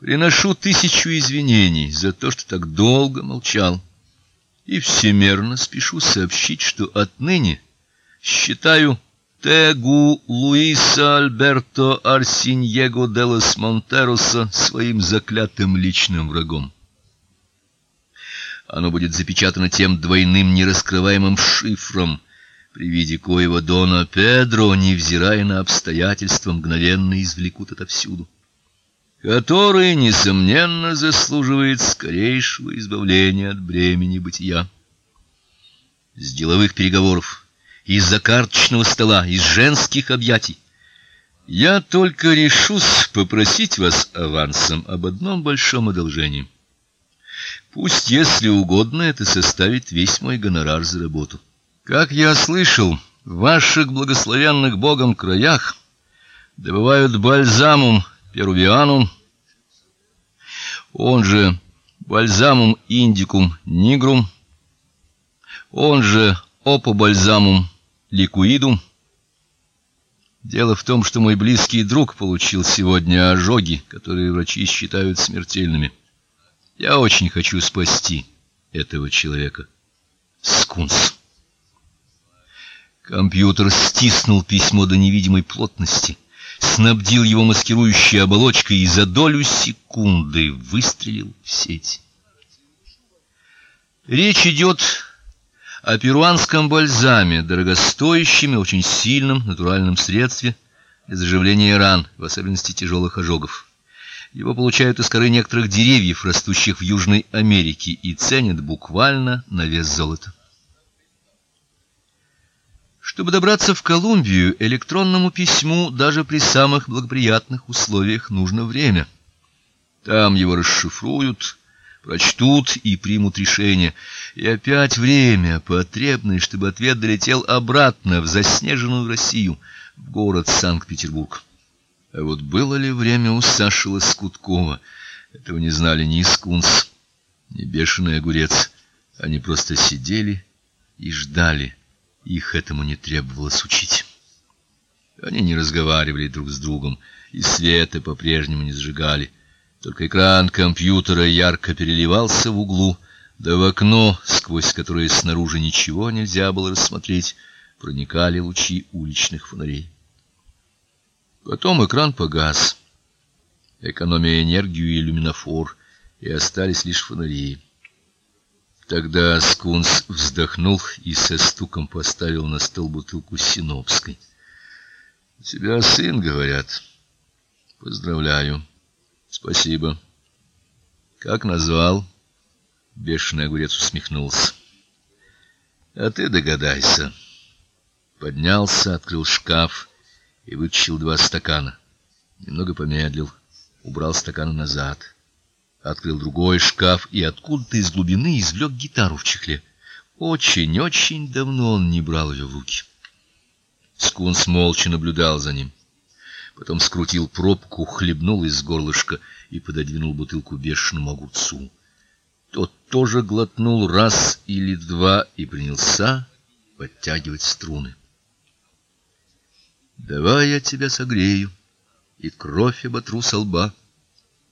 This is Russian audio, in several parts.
Приношу тысячу извинений за то, что так долго молчал. И всемерно спешу сообщить, что отныне считаю Тегу Луиса Альберто Арсиньего де лос Монтероса своим заклятым личным врагом. Оно будет запечатано тем двойным нераскрываемым шифром, при виде коего Дона Педро, невзирая на обстоятельства, мгновенно извлекут отовсюду, который несомненно заслуживает скорейшего избавления от бремени бытия. С деловых переговоров из-за карточного стола, из женских объятий. Я только решусь попросить вас авансом об одном большом одолжении. Пусть, если угодно, это составит весь мой гонорар за работу. Как я слышал, в ваших благословенных Богом краях добывают бальзамум перувианум, он же бальзамум индикум нигрум, он же опобальзамум ликуиду. Дело в том, что мой близкий друг получил сегодня ожоги, которые врачи считают смертельными. Я очень хочу спасти этого человека. Скунс. Компьютер стиснул письмо до невидимой плотности, снабдил его маскирующей оболочкой и за долю секунды выстрелил в сеть. Речь идет о перуанском бальзаме, дорогостоящем и очень сильном натуральном средстве для заживления ран, в особенности тяжелых ожогов. Его получают из коры некоторых деревьев, растущих в Южной Америке, и ценят буквально на вес золота. Чтобы добраться в Колумбию, электронному письму даже при самых благоприятных условиях нужно время. Там его расшифруют, прочтут и примут решение. И опять время, потребное, чтобы ответ долетел обратно в заснеженную Россию, в город Санкт-Петербург. А вот было ли время у Саши Лоскуткова? Этого не знали ни Скунс, ни бешеный огурец. Они просто сидели и ждали. Их этому не требовалось учить. Они не разговаривали друг с другом, и света по-прежнему не зажигали. Только экран компьютера ярко переливался в углу, да в окно, сквозь которое снаружи ничего нельзя было рассмотреть, проникали лучи уличных фонарей. Потом экран погас, экономя энергию и люминофор, и остались лишь фонари. Тогда Скунс вздохнул и со стуком поставил на стол бутылку синопской. "У тебя сын, говорят. Поздравляю. Спасибо. Как назвал? Бешеный огурец усмехнулся. А ты догадайся. Поднялся, открыл шкаф и вытащил два стакана. Немного помедлил, убрал стаканы назад. Открыл другой шкаф и откуда-то из глубины извлек гитару в чехле. Очень-очень давно он не брал ее в руки. Скунс молча наблюдал за ним. Потом скрутил пробку, хлебнул из горлышка и пододвинул бутылку бешеному огурцу. Тот тоже глотнул раз или два и принялся подтягивать струны. Давай я тебя согрею и кровь оботру со лба.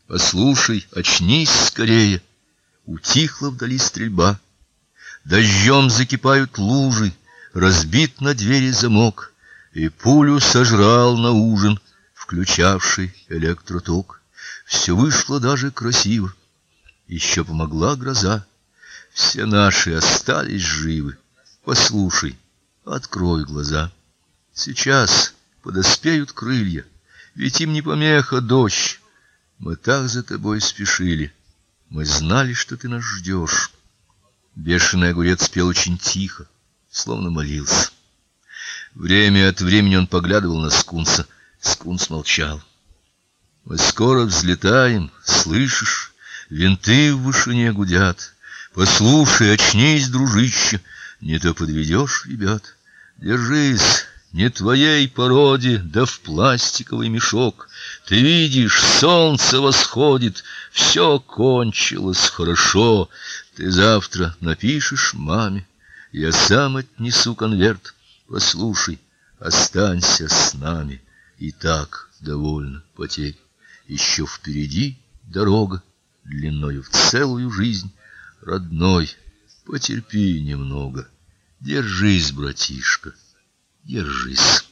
Послушай, очнись скорее. Утихла вдали стрельба. Дождем закипают лужи, разбит на двери замок, и пулю сожрал на ужин включавший электроток. Все вышло даже красиво. Еще помогла гроза. Все наши остались живы. Послушай, открой глаза. Сейчас подоспеют крылья, ведь им не помеха дождь. Мы так за тобой спешили. Мы знали, что ты нас ждешь. Бешеный огурец пел очень тихо, словно молился. Время от времени он поглядывал на скунса. Скунс молчал. Мы скоро взлетаем, слышишь? Винты в вышине гудят. Послушай, очнись, дружище, не то подведешь ребят. Держись, не твоей породе, да в пластиковый мешок. Ты видишь, солнце восходит, все кончилось хорошо. Ты завтра напишешь маме, я сам отнесу конверт. Послушай, останься с нами. И так довольно потерь. Еще впереди дорога длиною в целую жизнь. Родной, потерпи немного. Держись, братишка, держись.